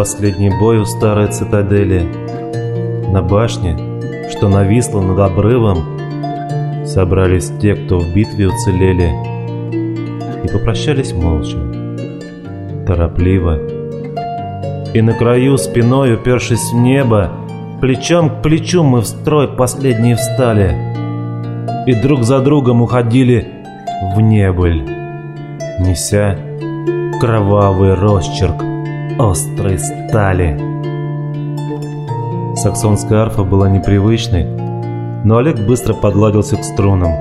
последний бой у старой цитадели. На башне, что нависла над обрывом, собрались те, кто в битве уцелели, и попрощались молча, торопливо. И на краю спиной, упершись в небо, плечом к плечу мы в строй последние встали, и друг за другом уходили в небыль, неся кровавый росчерк острой стали. Саксонская арфа была непривычной, но Олег быстро подладился к струнам.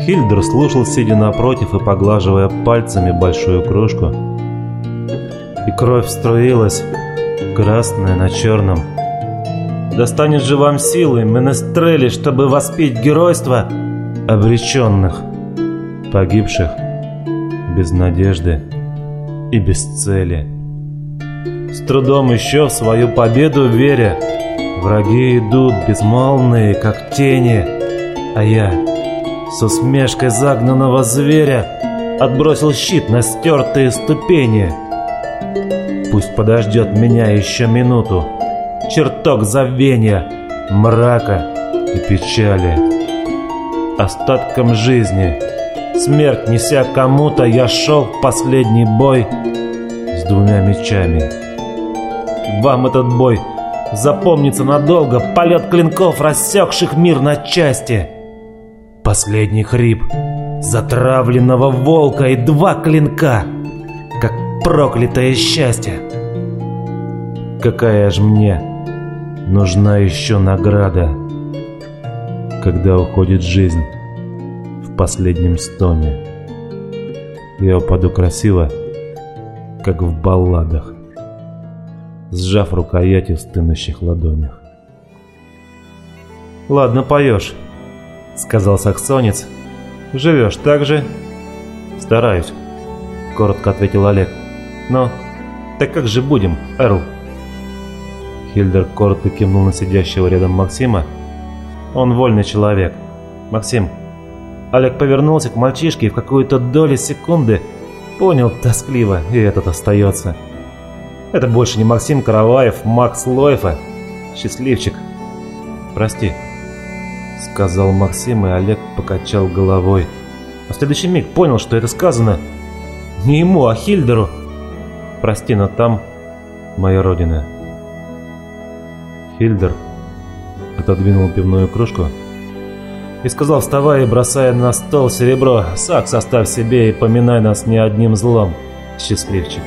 Хильдер слушал, сидя напротив и поглаживая пальцами большую кружку. И кровь струилась, красная на черном. Достанет же вам силы, менестрели, чтобы воспеть геройство обреченных, погибших без надежды и без цели. С трудом еще в свою победу веря, враги идут безмолвные, как тени, а я с усмешкой загнанного зверя отбросил щит на стертые ступени. Пусть подождет меня еще минуту, чертог забвения, мрака и печали. Остатком жизни, смерть неся кому-то, я шел в последний бой с двумя мечами. Вам этот бой запомнится надолго, полет клинков, рассекших мир на части. Последний хрип затравленного волка и два клинка, как проклятое счастье. Какая ж мне нужна еще награда, когда уходит жизнь в последнем стоне. Я упаду красиво, как в балладах сжав рукояти в стынущих ладонях. «Ладно, поешь», — сказал саксонец. «Живешь так же?» «Стараюсь», — коротко ответил Олег. «Но так как же будем, Эрл?» Хильдер коротко кивнул на сидящего рядом Максима. «Он вольный человек. Максим». Олег повернулся к мальчишке и в какую-то долю секунды понял тоскливо, и этот остается. Это больше не Максим Караваев, Макс Лойфа. Счастливчик. Прости. Сказал Максим, и Олег покачал головой. А в следующий миг понял, что это сказано не ему, а Хильдеру. Прости, но там моя родина. Хильдер отодвинул пивную кружку и сказал, вставая и бросая на стол серебро, «Сакс оставь себе и поминай нас не одним злом, счастливчик».